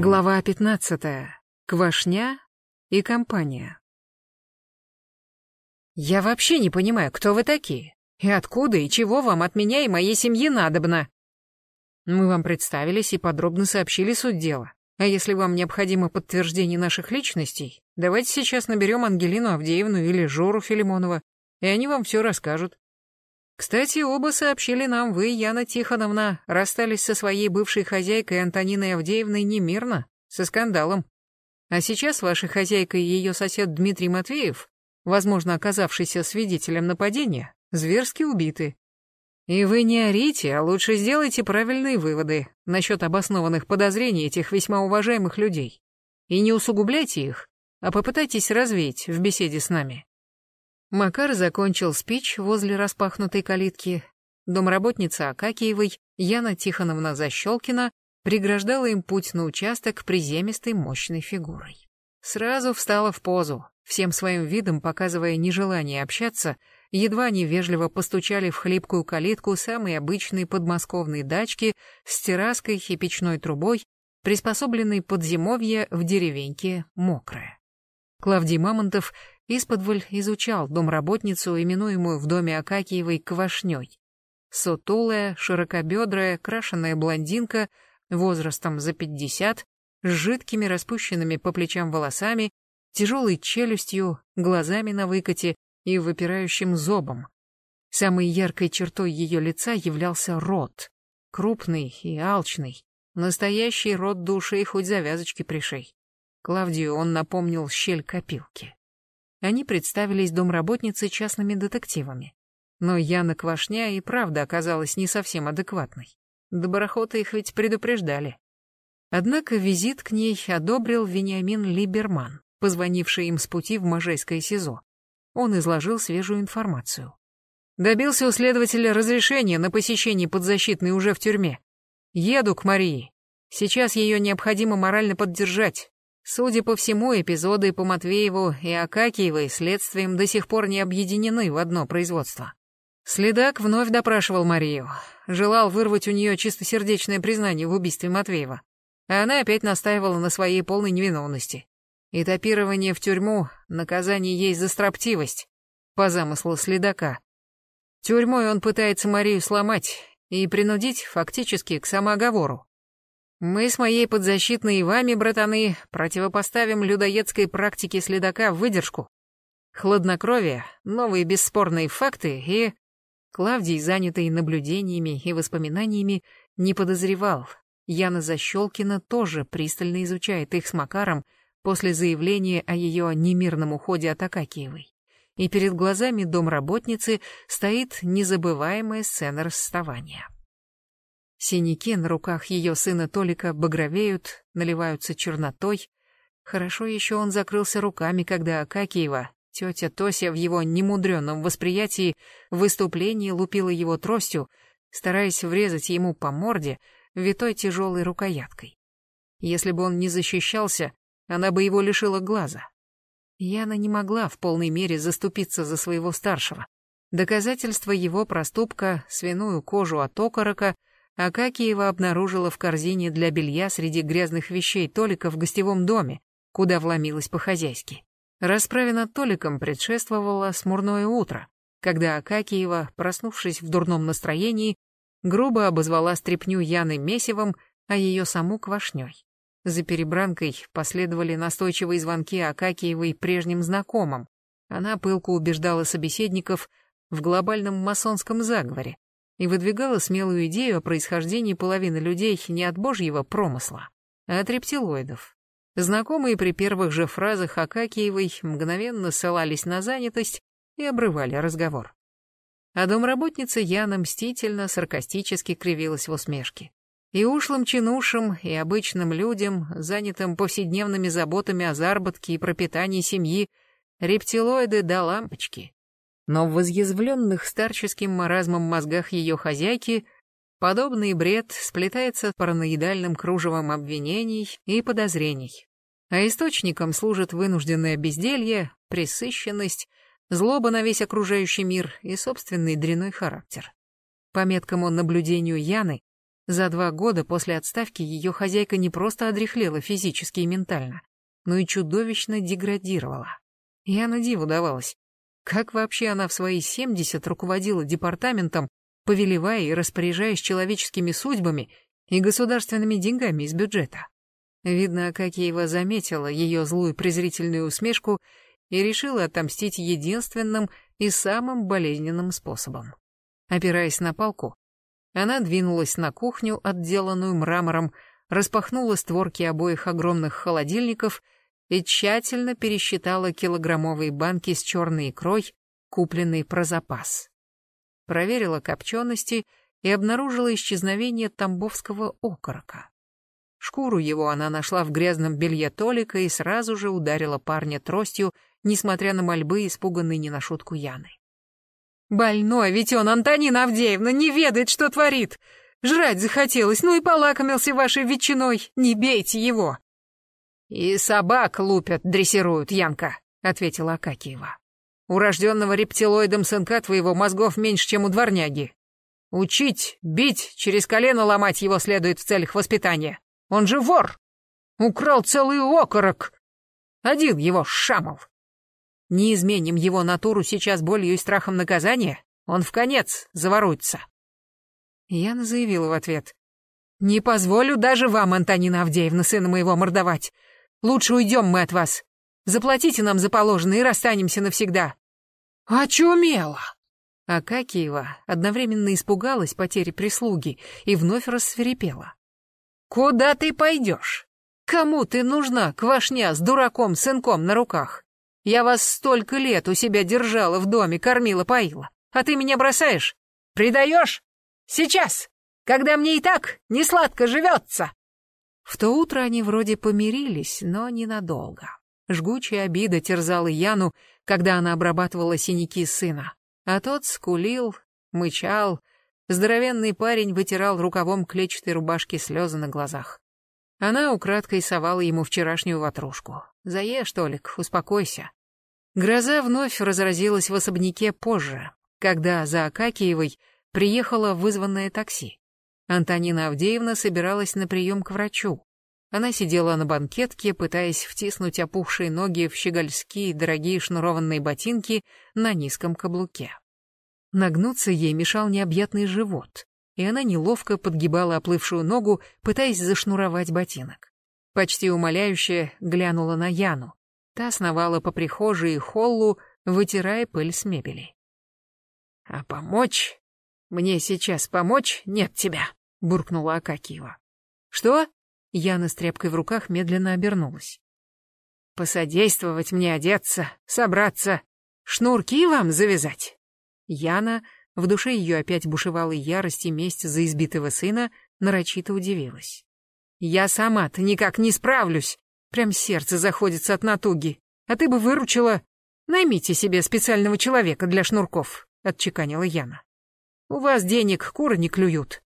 Глава 15. Квашня и компания. Я вообще не понимаю, кто вы такие? И откуда и чего вам от меня и моей семьи надобно? Мы вам представились и подробно сообщили суть дела. А если вам необходимо подтверждение наших личностей, давайте сейчас наберем Ангелину Авдеевну или Жору Филимонова, и они вам все расскажут. Кстати, оба сообщили нам, вы, Яна Тихоновна, расстались со своей бывшей хозяйкой Антониной Авдеевной немирно, со скандалом. А сейчас ваша хозяйка и ее сосед Дмитрий Матвеев, возможно, оказавшийся свидетелем нападения, зверски убиты. И вы не орите, а лучше сделайте правильные выводы насчет обоснованных подозрений этих весьма уважаемых людей. И не усугубляйте их, а попытайтесь развеять в беседе с нами. Макар закончил спич возле распахнутой калитки. Домработница Акакиевой, Яна Тихоновна Защелкина, преграждала им путь на участок приземистой мощной фигурой. Сразу встала в позу, всем своим видом показывая нежелание общаться, едва они вежливо постучали в хлипкую калитку самой обычной подмосковной дачки с терраской и печной трубой, приспособленной под зимовье в деревеньке Мокрая. Клавдий Мамонтов Исподволь изучал домработницу, именуемую в доме Акакиевой Квашней. Сутулая, широкобедрая, крашеная блондинка, возрастом за пятьдесят, с жидкими распущенными по плечам волосами, тяжелой челюстью, глазами на выкате и выпирающим зобом. Самой яркой чертой ее лица являлся рот, крупный и алчный, настоящий рот души, хоть завязочки пришей. Клавдию он напомнил щель копилки. Они представились домработницей частными детективами. Но Яна Квашня и правда оказалась не совсем адекватной. Доброхоты их ведь предупреждали. Однако визит к ней одобрил Вениамин Либерман, позвонивший им с пути в Можайское СИЗО. Он изложил свежую информацию. Добился у следователя разрешения на посещение подзащитной уже в тюрьме. Еду к Марии. Сейчас ее необходимо морально поддержать. Судя по всему, эпизоды по Матвееву и Акакиевой следствием до сих пор не объединены в одно производство. Следак вновь допрашивал Марию, желал вырвать у нее чистосердечное признание в убийстве Матвеева, а она опять настаивала на своей полной невиновности. Этапирование в тюрьму — наказание ей за строптивость, по замыслу следака. Тюрьмой он пытается Марию сломать и принудить фактически к самооговору. Мы с моей подзащитной и вами, братаны, противопоставим людоедской практике следака выдержку. Хладнокровие, новые бесспорные факты и... Клавдий, занятый наблюдениями и воспоминаниями, не подозревал. Яна Защелкина тоже пристально изучает их с Макаром после заявления о ее немирном уходе от Акакиевой. И перед глазами домработницы стоит незабываемая сцена расставания. Синяки на руках ее сына Толика багровеют, наливаются чернотой. Хорошо еще он закрылся руками, когда Акакиева, тетя Тося в его немудренном восприятии, в выступлении лупила его тростью, стараясь врезать ему по морде витой тяжелой рукояткой. Если бы он не защищался, она бы его лишила глаза. Яна не могла в полной мере заступиться за своего старшего. Доказательство его проступка, свиную кожу от окорока — Акакиева обнаружила в корзине для белья среди грязных вещей Толика в гостевом доме, куда вломилась по-хозяйски. Расправе над Толиком предшествовало смурное утро, когда Акакиева, проснувшись в дурном настроении, грубо обозвала стряпню Яны месивом, а ее саму квашней. За перебранкой последовали настойчивые звонки Акакиевой прежним знакомым. Она пылко убеждала собеседников в глобальном масонском заговоре, и выдвигала смелую идею о происхождении половины людей не от божьего промысла, а от рептилоидов. Знакомые при первых же фразах Акакиевой мгновенно ссылались на занятость и обрывали разговор. А домработница Яна мстительно, саркастически кривилась в усмешке. И ушлым чинушам, и обычным людям, занятым повседневными заботами о заработке и пропитании семьи, рептилоиды до лампочки но в возъязвленных старческим маразмом мозгах ее хозяйки подобный бред сплетается параноидальным кружевом обвинений и подозрений. А источником служит вынужденное безделье, пресыщенность, злоба на весь окружающий мир и собственный дряной характер. По меткому наблюдению Яны, За два года после отставки ее хозяйка не просто одряхлела физически и ментально, но и чудовищно деградировала. Я на диву давалась. Как вообще она в свои семьдесят руководила департаментом, повелевая и распоряжаясь человеческими судьбами и государственными деньгами из бюджета? Видно, Акакиева заметила ее злую презрительную усмешку и решила отомстить единственным и самым болезненным способом. Опираясь на палку, она двинулась на кухню, отделанную мрамором, распахнула створки обоих огромных холодильников и тщательно пересчитала килограммовые банки с черной икрой, купленной про запас. Проверила копчености и обнаружила исчезновение тамбовского окорока. Шкуру его она нашла в грязном белье Толика и сразу же ударила парня тростью, несмотря на мольбы, испуганной не на шутку Яны. «Больной, ведь он, Антонина Авдеевна, не ведает, что творит! Жрать захотелось, ну и полакомился вашей ветчиной, не бейте его!» «И собак лупят, дрессируют, Янка», — ответила Акакиева. «У рожденного рептилоидом сынка твоего мозгов меньше, чем у дворняги. Учить, бить, через колено ломать его следует в целях воспитания. Он же вор! Украл целый окорок! Один его шамал! Не изменим его натуру сейчас болью и страхом наказания, он в конец заворуется. Яна заявила в ответ. «Не позволю даже вам, Антонина Авдеевна, сына моего, мордовать. Лучше уйдем мы от вас. Заплатите нам за положенное и расстанемся навсегда». «Очумела!» Акакиева одновременно испугалась потери прислуги и вновь рассверепела. «Куда ты пойдешь? Кому ты нужна, квашня с дураком-сынком на руках? Я вас столько лет у себя держала в доме, кормила, поила. А ты меня бросаешь? Предаешь? Сейчас, когда мне и так не сладко живется!» В то утро они вроде помирились, но ненадолго. Жгучая обида терзала Яну, когда она обрабатывала синяки сына. А тот скулил, мычал, Здоровенный парень вытирал рукавом клетчатой рубашки слезы на глазах. Она украдкой совала ему вчерашнюю ватрушку. «Заешь, Толик, успокойся». Гроза вновь разразилась в особняке позже, когда за Акакиевой приехало вызванное такси. Антонина Авдеевна собиралась на прием к врачу. Она сидела на банкетке, пытаясь втиснуть опухшие ноги в щегольские дорогие шнурованные ботинки на низком каблуке. Нагнуться ей мешал необъятный живот, и она неловко подгибала оплывшую ногу, пытаясь зашнуровать ботинок. Почти умоляюще глянула на Яну. Та сновала по прихожей и холлу, вытирая пыль с мебели. «А помочь? Мне сейчас помочь нет тебя», — буркнула Акакиева. «Что?» — Яна с тряпкой в руках медленно обернулась. «Посодействовать мне одеться, собраться, шнурки вам завязать?» Яна, в душе ее опять бушевала ярость и месть за избитого сына, нарочито удивилась. «Я сама-то никак не справлюсь. Прям сердце заходится от натуги. А ты бы выручила. Наймите себе специального человека для шнурков», — отчеканила Яна. «У вас денег куры не клюют.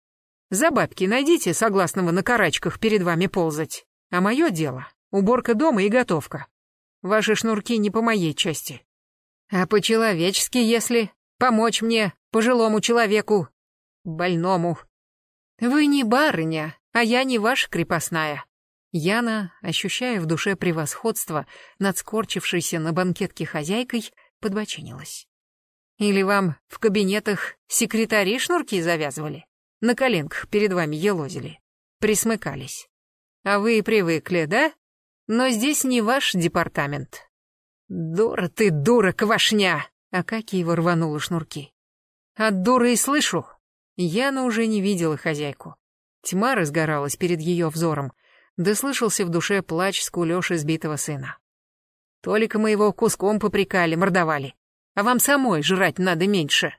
За бабки найдите согласного на карачках перед вами ползать. А мое дело — уборка дома и готовка. Ваши шнурки не по моей части. А по-человечески, если...» Помочь мне, пожилому человеку, больному. Вы не барыня, а я не ваша крепостная. Яна, ощущая в душе превосходство над скорчившейся на банкетке хозяйкой, подбочинилась. Или вам в кабинетах секретари шнурки завязывали? На коленках перед вами елозили? Присмыкались? А вы привыкли, да? Но здесь не ваш департамент. Дура ты, дура, квашня! Акакиева рванула шнурки. От дуры и слышу. Яна уже не видела хозяйку. Тьма разгоралась перед ее взором, да слышался в душе плач скулёж избитого сына. Толика моего куском попрекали, мордовали. А вам самой жрать надо меньше.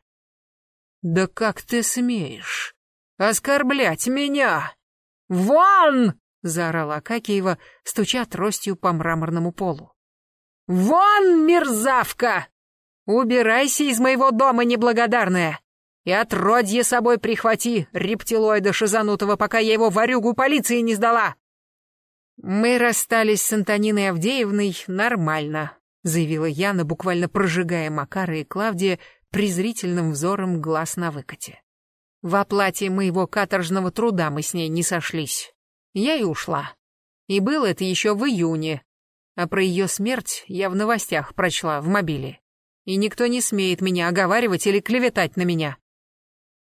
Да как ты смеешь? Оскорблять меня! Вон! заорала Акакиева, стуча тростью по мраморному полу. «Вон, мерзавка!» «Убирайся из моего дома, неблагодарная! И отродье собой прихвати, рептилоида шизанутого, пока я его варюгу полиции не сдала!» «Мы расстались с Антониной Авдеевной нормально», заявила Яна, буквально прожигая Макара и Клавдия презрительным взором глаз на выкате. В оплате моего каторжного труда мы с ней не сошлись. Я и ушла. И было это еще в июне. А про ее смерть я в новостях прочла в мобиле. И никто не смеет меня оговаривать или клеветать на меня.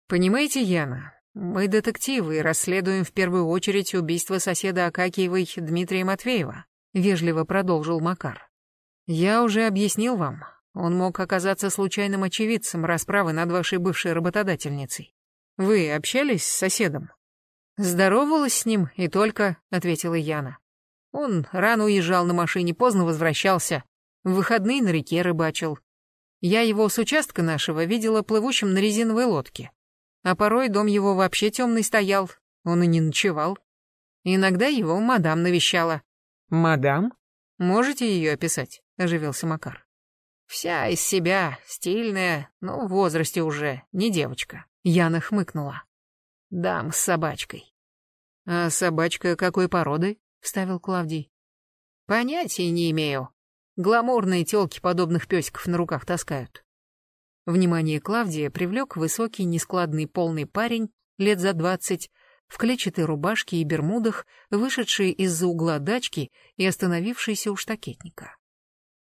Понимаете, Яна, мы детективы и расследуем в первую очередь убийство соседа Акакиевой Дмитрия Матвеева, вежливо продолжил Макар. Я уже объяснил вам, он мог оказаться случайным очевидцем расправы над вашей бывшей работодательницей. Вы общались с соседом? Здоровалась с ним и только, ответила Яна. Он рано уезжал на машине, поздно возвращался. В выходные на реке рыбачил. Я его с участка нашего видела плывущим на резиновой лодке. А порой дом его вообще темный стоял, он и не ночевал. Иногда его мадам навещала. «Мадам? Можете ее описать?» — оживился Макар. «Вся из себя, стильная, но в возрасте уже, не девочка». Яна хмыкнула. «Дам с собачкой». «А собачка какой породы?» — вставил Клавдий. «Понятия не имею. Гламурные тёлки подобных пёсиков на руках таскают». Внимание Клавдия привлёк высокий, нескладный, полный парень, лет за двадцать, в клетчатой рубашке и бермудах, вышедший из-за угла дачки и остановившийся у штакетника.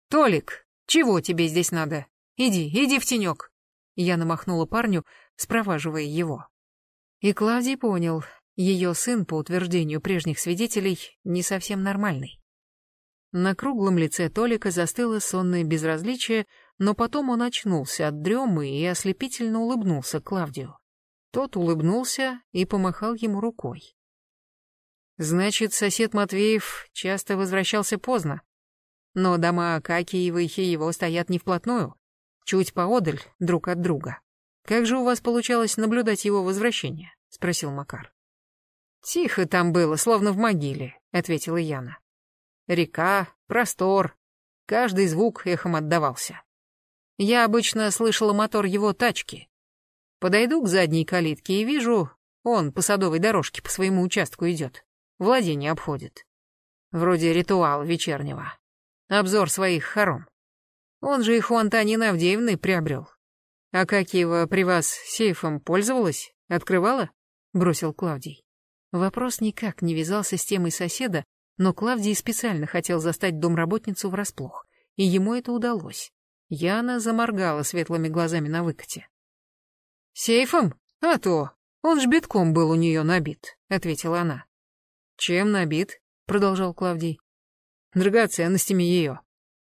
«Толик, чего тебе здесь надо? Иди, иди в тенек!» Я намахнула парню, спроваживая его. И Клавдий понял, ее сын, по утверждению прежних свидетелей, не совсем нормальный. На круглом лице Толика застыло сонное безразличие, но потом он очнулся от дремы и ослепительно улыбнулся Клавдию. Тот улыбнулся и помахал ему рукой. Значит, сосед Матвеев часто возвращался поздно. Но дома Акакиевой и его стоят не вплотную, чуть поодаль друг от друга. Как же у вас получалось наблюдать его возвращение? спросил Макар. «Тихо там было, словно в могиле», — ответила Яна. «Река, простор, каждый звук эхом отдавался. Я обычно слышала мотор его тачки. Подойду к задней калитке и вижу, он по садовой дорожке по своему участку идет, владение обходит. Вроде ритуала вечернего. Обзор своих хором. Он же их у Антонины Авдеевны приобрел. А как его при вас сейфом пользовалась? Открывала? Бросил Клавдий. Вопрос никак не вязался с темой соседа, но Клавдий специально хотел застать домработницу врасплох, и ему это удалось. Яна заморгала светлыми глазами на выкате. «Сейфом? А то! Он ж битком был у нее набит», — ответила она. «Чем набит?» — продолжал Клавдий. «Драгоценностями ее.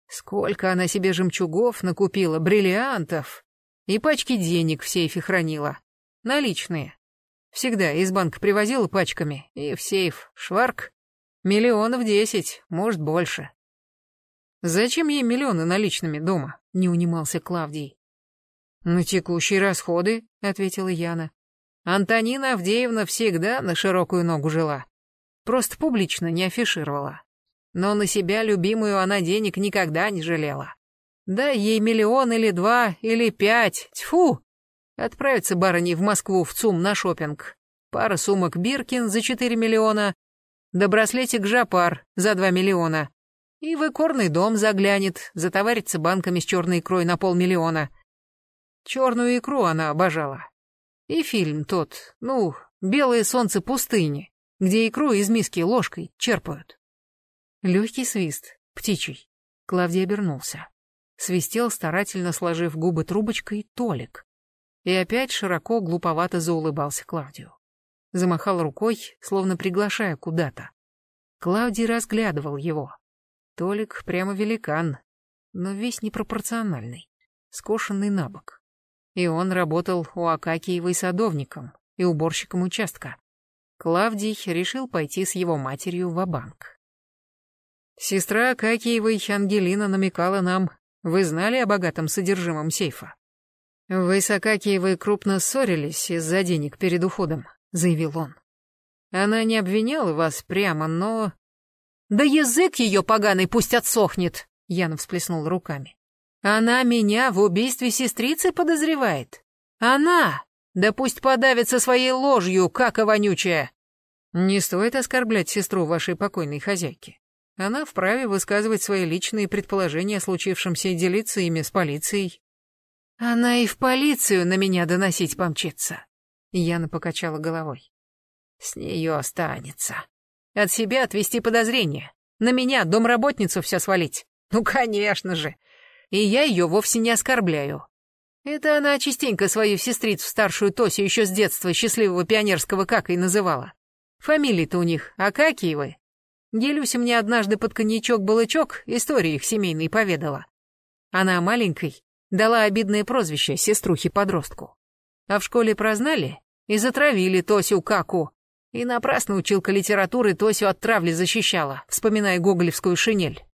Сколько она себе жемчугов накупила, бриллиантов, и пачки денег в сейфе хранила. Наличные. Всегда из банка привозила пачками, и в сейф шварк. Миллионов десять, может, больше. Зачем ей миллионы наличными дома? Не унимался Клавдий. На текущие расходы, ответила Яна. Антонина Авдеевна всегда на широкую ногу жила. Просто публично не афишировала. Но на себя любимую она денег никогда не жалела. Да ей миллион или два, или пять, тьфу, Отправиться барыни в Москву в ЦУМ на шопинг. Пара сумок Биркин за 4 миллиона, да браслетик Жапар за 2 миллиона. И в икорный дом заглянет, затоварится банками с черной икрой на полмиллиона. Черную икру она обожала. И фильм тот, ну, «Белое солнце пустыни», где икру из миски ложкой черпают. Легкий свист, птичий. Клавдий обернулся. Свистел, старательно сложив губы трубочкой, Толик и опять широко глуповато заулыбался Клавдию. Замахал рукой, словно приглашая куда-то. Клавдий разглядывал его. Толик прямо великан, но весь непропорциональный, скошенный на бок. И он работал у Акакиевой садовником и уборщиком участка. Клавдий решил пойти с его матерью в банк Сестра Акакиевой, Ангелина, намекала нам, вы знали о богатом содержимом сейфа? «Вы с Акакиевой крупно ссорились из-за денег перед уходом», — заявил он. «Она не обвиняла вас прямо, но...» «Да язык ее поганый пусть отсохнет!» — Яна всплеснул руками. «Она меня в убийстве сестрицы подозревает. Она! Да пусть подавится своей ложью, как и вонючая!» «Не стоит оскорблять сестру вашей покойной хозяйки. Она вправе высказывать свои личные предположения о случившемся и делиться ими с полицией. Она и в полицию на меня доносить помчится. Яна покачала головой. С нее останется. От себя отвести подозрения. На меня, домработницу, все свалить. Ну, конечно же. И я ее вовсе не оскорбляю. Это она частенько свою сестрицу, старшую Тосю, еще с детства счастливого пионерского Какой называла. Фамилии-то у них Акакиевы. Гелюся мне однажды под коньячок-балычок истории их семейной поведала. Она маленькой дала обидное прозвище сеструхе-подростку. А в школе прознали и затравили Тосю Каку. И напрасно училка литературы Тосю от травли защищала, вспоминая гоголевскую шинель.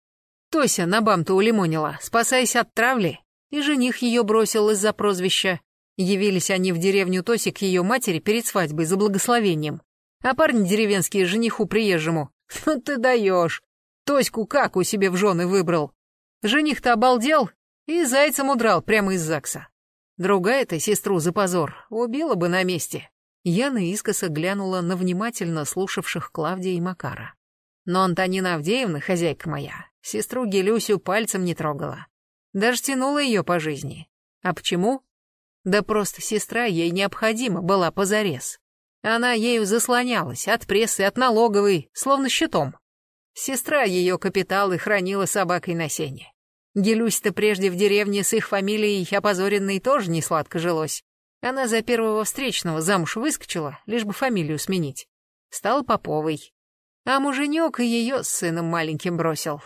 Тося на бам-то улимонила, спасаясь от травли, и жених ее бросил из-за прозвища. Явились они в деревню Тоси к ее матери перед свадьбой за благословением. А парни деревенские жениху приезжему. Ну ты даешь. Тоську как у себе в жены выбрал. Жених-то обалдел и зайцем удрал прямо из ЗАГСа. Другая-то сестру за позор убила бы на месте. Яна искоса глянула на внимательно слушавших Клавдия и Макара. Но Антонина Авдеевна, хозяйка моя, сестру Гелюсю пальцем не трогала. Даже тянула ее по жизни. А почему? Да просто сестра ей необходима была позарез. Она ею заслонялась от прессы, от налоговой, словно щитом. Сестра ее капиталы хранила собакой на сене. Гелюсь-то прежде в деревне с их фамилией опозоренной тоже не сладко жилось. Она за первого встречного замуж выскочила, лишь бы фамилию сменить. Стала Поповой. А муженек ее с сыном маленьким бросил.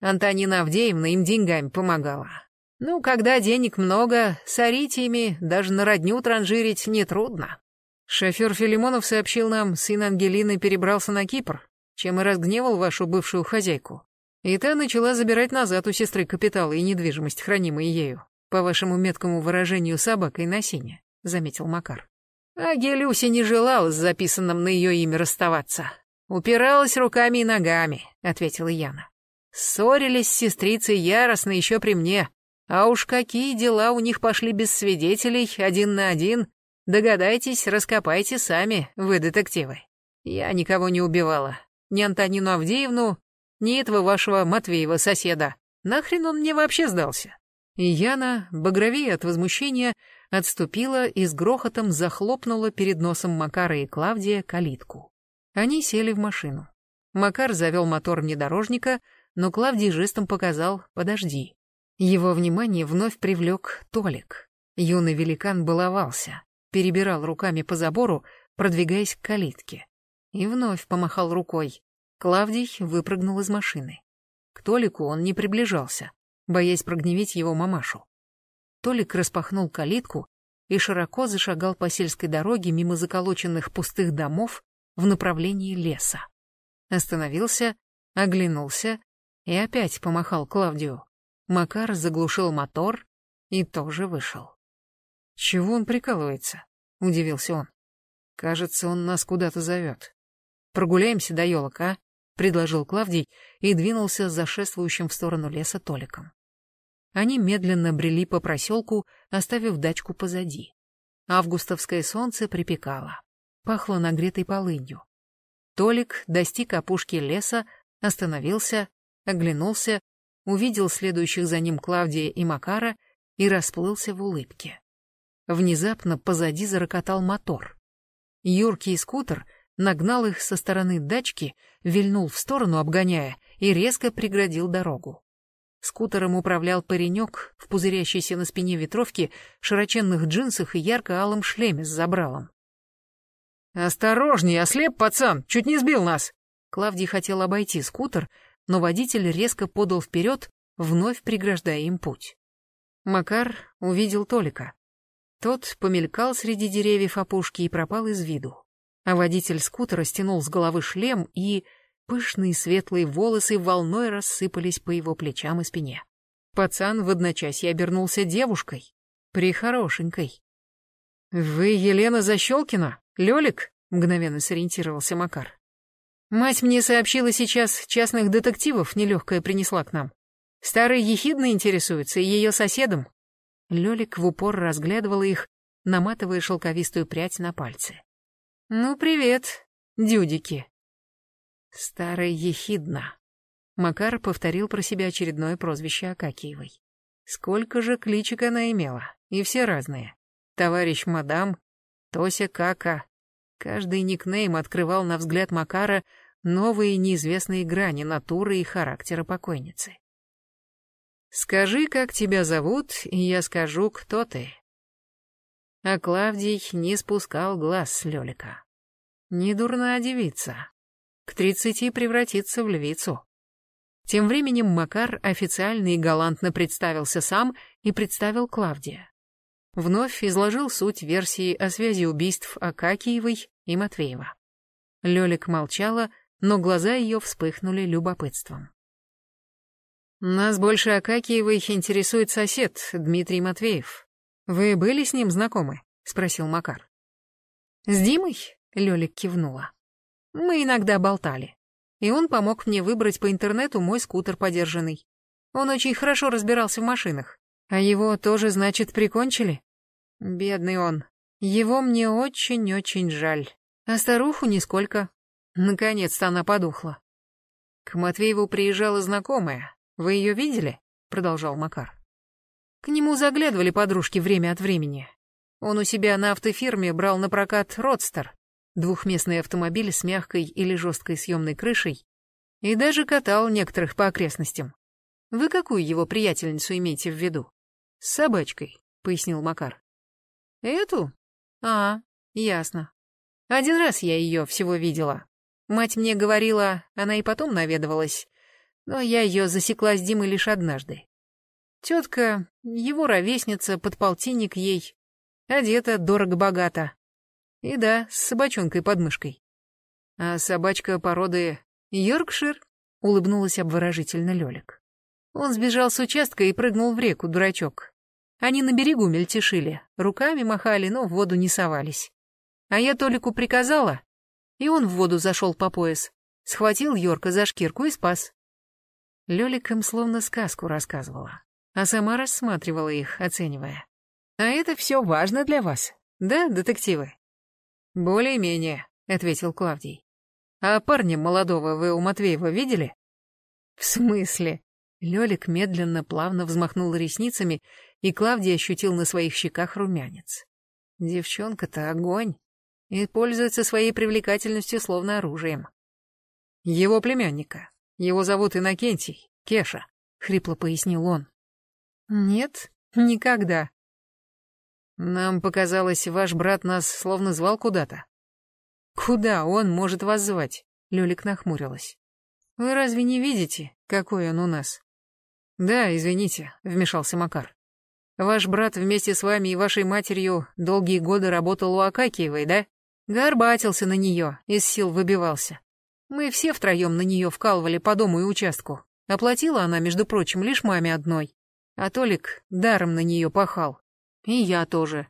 Антонина Авдеевна им деньгами помогала. Ну, когда денег много, с аритиями даже на родню транжирить нетрудно. Шофер Филимонов сообщил нам, сын Ангелины перебрался на Кипр, чем и разгневал вашу бывшую хозяйку. И та начала забирать назад у сестры капиталы и недвижимость, хранимые ею, по вашему меткому выражению собакой на сене, заметил Макар. А Гелюся не желала с записанным на ее имя расставаться. Упиралась руками и ногами, ответила Яна. Ссорились с сестрицей яростно еще при мне. А уж какие дела у них пошли без свидетелей, один на один. Догадайтесь, раскопайте сами, вы детективы. Я никого не убивала. Ни Антонину Авдеевну, ни этого вашего Матвеева соседа. Нахрен он мне вообще сдался? И Яна, багровее от возмущения, отступила и с грохотом захлопнула перед носом Макара и Клавдия калитку. Они сели в машину. Макар завел мотор внедорожника, но Клавдий жестом показал «подожди». Его внимание вновь привлек Толик. Юный великан баловался, перебирал руками по забору, продвигаясь к калитке. И вновь помахал рукой. Клавдий выпрыгнул из машины. К Толику он не приближался, боясь прогневить его мамашу. Толик распахнул калитку и широко зашагал по сельской дороге мимо заколоченных пустых домов в направлении леса. Остановился, оглянулся и опять помахал Клавдию. Макар заглушил мотор и тоже вышел. «Чего он прикалывается?» — удивился он. «Кажется, он нас куда-то зовет. Прогуляемся до елок, а?» — предложил Клавдий и двинулся за шествующим в сторону леса Толиком. Они медленно брели по проселку, оставив дачку позади. Августовское солнце припекало. Пахло нагретой полынью. Толик достиг опушки леса, остановился, оглянулся, увидел следующих за ним Клавдия и Макара и расплылся в улыбке. Внезапно позади зарокотал мотор. Юркий скутер нагнал их со стороны дачки, вильнул в сторону, обгоняя, и резко преградил дорогу. Скутером управлял паренек в пузырящейся на спине ветровке, широченных джинсах и ярко-алом шлеме с забралом. «Осторожней, ослеп, пацан! Чуть не сбил нас!» Клавдий хотел обойти скутер, но водитель резко подал вперед, вновь преграждая им путь. Макар увидел Толика. Тот помелькал среди деревьев опушки и пропал из виду. А водитель скутера стянул с головы шлем, и пышные светлые волосы волной рассыпались по его плечам и спине. Пацан в одночасье обернулся девушкой, прихорошенькой. «Вы Елена Защелкина? Лёлик?» — мгновенно сориентировался Макар. Мать мне сообщила сейчас, частных детективов нелегкая принесла к нам. Старый ехидно интересуется ее соседом. Лёлик в упор разглядывала их, наматывая шелковистую прядь на пальцы. «Ну, привет, дюдики». Старый ехидна. Макар повторил про себя очередное прозвище Акакиевой. Сколько же кличек она имела, и все разные. Товарищ мадам, Тося Кака. Каждый никнейм открывал на взгляд Макара новые неизвестные грани натуры и характера покойницы. «Скажи, как тебя зовут, и я скажу, кто ты». А Клавдий не спускал глаз с Лёлика. Не дурная девица. К тридцати превратится в львицу. Тем временем Макар официально и галантно представился сам и представил Клавдия. Вновь изложил суть версии о связи убийств Акакиевой и Матвеева. Лёлик молчала, но глаза ее вспыхнули любопытством. «Нас больше Акакиевой интересует сосед, Дмитрий Матвеев. Вы были с ним знакомы?» — спросил Макар. «С Димой?» — Лёлик кивнула. «Мы иногда болтали. И он помог мне выбрать по интернету мой скутер подержанный. Он очень хорошо разбирался в машинах. А его тоже, значит, прикончили? Бедный он. Его мне очень-очень жаль. А старуху нисколько. Наконец-то она подухла. К Матвееву приезжала знакомая. Вы ее видели? Продолжал Макар. К нему заглядывали подружки время от времени. Он у себя на автофирме брал на прокат «Родстер», двухместный автомобиль с мягкой или жесткой съемной крышей, и даже катал некоторых по окрестностям. Вы какую его приятельницу имеете в виду? С собачкой, пояснил Макар. Эту? А, ясно. Один раз я ее всего видела. Мать мне говорила, она и потом наведывалась, но я ее засекла с Димой лишь однажды. Тетка, его ровесница, подполтинник ей, одета дорого-богато. И да, с собачонкой под мышкой. А собачка породы Йоркшир улыбнулась обворожительно Лёлик. Он сбежал с участка и прыгнул в реку, дурачок. Они на берегу мельтешили, руками махали, но в воду не совались. А я Толику приказала, и он в воду зашел по пояс, схватил Йорка за шкирку и спас. Лёлик им словно сказку рассказывала, а сама рассматривала их, оценивая. А это все важно для вас, да, детективы? Более-менее, ответил Клавдий. А парня молодого вы у Матвеева видели? В смысле? Лёлик медленно, плавно взмахнул ресницами, и Клавдий ощутил на своих щеках румянец. Девчонка-то огонь, и пользуется своей привлекательностью словно оружием. Его племянника. Его зовут Иннокентий, Кеша, хрипло пояснил он. Нет, никогда. Нам показалось, ваш брат нас словно звал куда-то. Куда он может вас звать? Лёлик нахмурилась. Вы разве не видите, какой он у нас? Да, извините, вмешался Макар. Ваш брат вместе с вами и вашей матерью долгие годы работал у Акакиевой, да? Горбатился на нее, из сил выбивался. Мы все втроем на нее вкалывали по дому и участку. Оплатила она, между прочим, лишь маме одной. А Толик даром на нее пахал. И я тоже.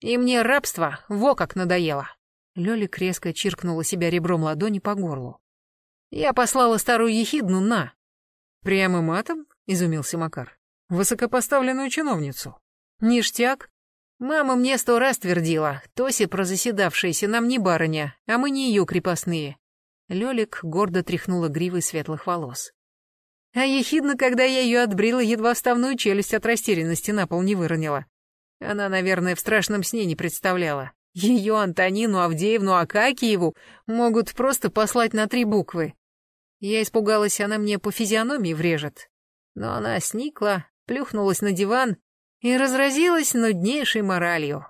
И мне рабство во как надоело. Лёлик резко чиркнула себя ребром ладони по горлу. «Я послала старую ехидну на». «Прямо матом?» — изумился Макар. «Высокопоставленную чиновницу». «Ништяк. Мама мне сто раз твердила, Тоси прозаседавшаяся нам не барыня, а мы не ее крепостные». Лёлик гордо тряхнула гривой светлых волос. А ехидна, когда я ее отбрила, едва вставную челюсть от растерянности на пол не выронила. Она, наверное, в страшном сне не представляла. Ее Антонину Авдеевну Акакиеву могут просто послать на три буквы. Я испугалась, она мне по физиономии врежет. Но она сникла, плюхнулась на диван и разразилась нуднейшей моралью.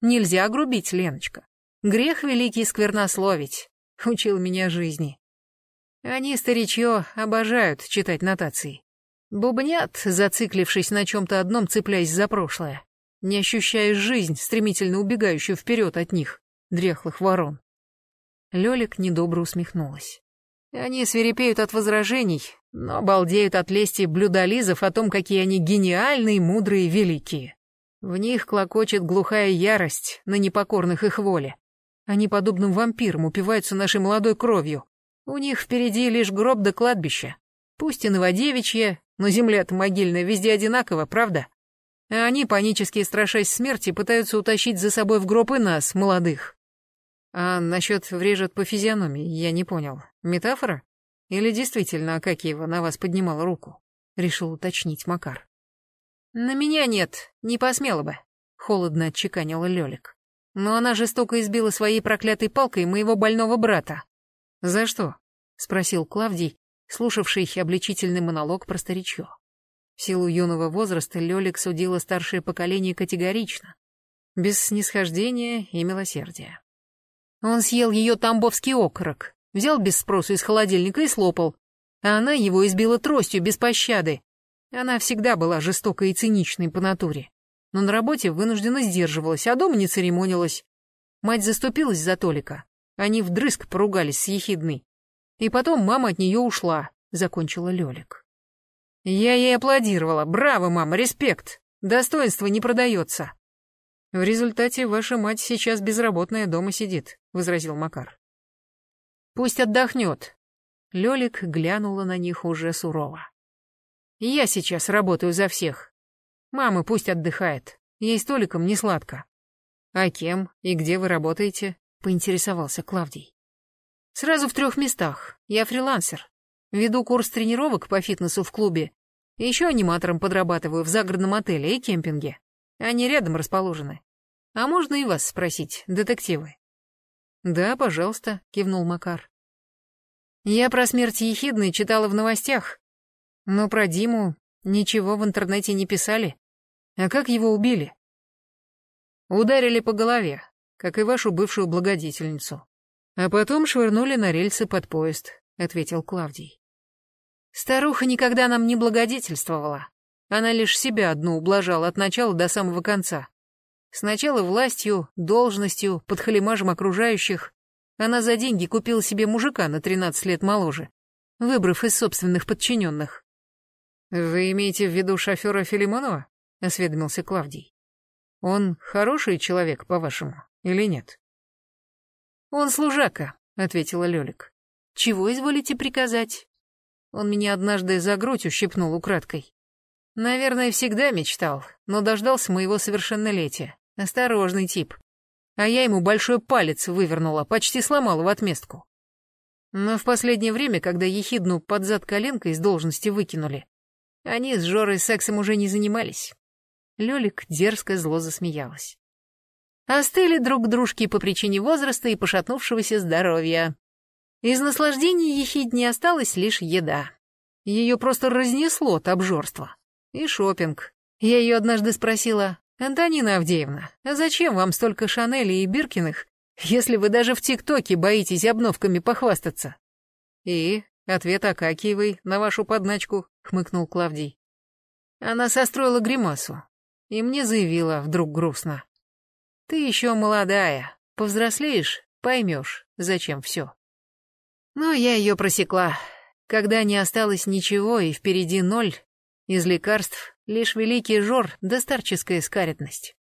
Нельзя грубить, Леночка. Грех великий сквернословить, учил меня жизни. Они, старичье, обожают читать нотации. Бубнят, зациклившись на чем-то одном, цепляясь за прошлое не ощущаешь жизнь, стремительно убегающую вперед от них, дряхлых ворон. Лёлик недобро усмехнулась. Они свирепеют от возражений, но балдеют от лести блюдолизов о том, какие они гениальные, мудрые, великие. В них клокочет глухая ярость на непокорных их воле. Они подобным вампирам упиваются нашей молодой кровью. У них впереди лишь гроб да кладбище. Пусть и новодевичье, но земля-то могильная везде одинакова, правда? А они, панически страшась смерти, пытаются утащить за собой в гроб и нас, молодых. А насчет врежет по физиономии, я не понял. Метафора? Или действительно Акакиева на вас поднимала руку? Решил уточнить Макар. На меня нет, не посмела бы, холодно отчеканила Лёлик. Но она жестоко избила своей проклятой палкой моего больного брата. За что? спросил Клавдий, слушавший обличительный монолог про старичье. В силу юного возраста Лёлик судила старшее поколение категорично, без снисхождения и милосердия. Он съел ее тамбовский окорок, взял без спросу из холодильника и слопал, а она его избила тростью без пощады. Она всегда была жестокой и циничной по натуре но на работе вынуждена сдерживалась, а дома не церемонилась. Мать заступилась за Толика. Они вдрызг поругались с Ехидной. И потом мама от нее ушла, закончила Лёлик. Я ей аплодировала. Браво, мама, респект. Достоинство не продается. В результате ваша мать сейчас безработная дома сидит, возразил Макар. Пусть отдохнет. Лёлик глянула на них уже сурово. Я сейчас работаю за всех. Мама пусть отдыхает. Ей столиком не сладко. А кем и где вы работаете? Поинтересовался Клавдий. Сразу в трех местах. Я фрилансер. Веду курс тренировок по фитнесу в клубе. Еще аниматором подрабатываю в загородном отеле и кемпинге. Они рядом расположены. А можно и вас спросить, детективы? Да, пожалуйста, кивнул Макар. Я про смерть Ехидны читала в новостях. Но про Диму ничего в интернете не писали. А как его убили? Ударили по голове, как и вашу бывшую благодетельницу. А потом швырнули на рельсы под поезд, ответил Клавдий. Старуха никогда нам не благодетельствовала. Она лишь себя одну ублажала от начала до самого конца. Сначала властью, должностью, подхалимажем окружающих. Она за деньги купила себе мужика на 13 лет моложе, выбрав из собственных подчиненных. Вы имеете в виду шофера Филимонова? — осведомился Клавдий. «Он хороший человек, по-вашему, или нет?» «Он служака», — ответила Лёлик. «Чего изволите приказать?» Он меня однажды за грудь ущипнул украдкой. Наверное, всегда мечтал, но дождался моего совершеннолетия. Осторожный тип. А я ему большой палец вывернула, почти сломала в отместку. Но в последнее время, когда ехидну под зад коленкой из должности выкинули, они с Жорой сексом уже не занимались. Лёлик дерзко зло засмеялась. Остыли друг к дружке по причине возраста и пошатнувшегося здоровья. Из наслаждений ехид не осталась лишь еда. Ее просто разнесло от обжорства. И шопинг. Я ее однажды спросила, «Антонина Авдеевна, а зачем вам столько Шанели и Биркиных, если вы даже в ТикТоке боитесь обновками похвастаться?» «И?» — ответ Акакиевой на вашу подначку, — хмыкнул Клавдий. Она состроила гримасу, и мне заявила вдруг грустно. «Ты еще молодая, повзрослеешь, поймешь, зачем все». Но я ее просекла. Когда не осталось ничего и впереди ноль, из лекарств лишь великий жор да старческая скаредность.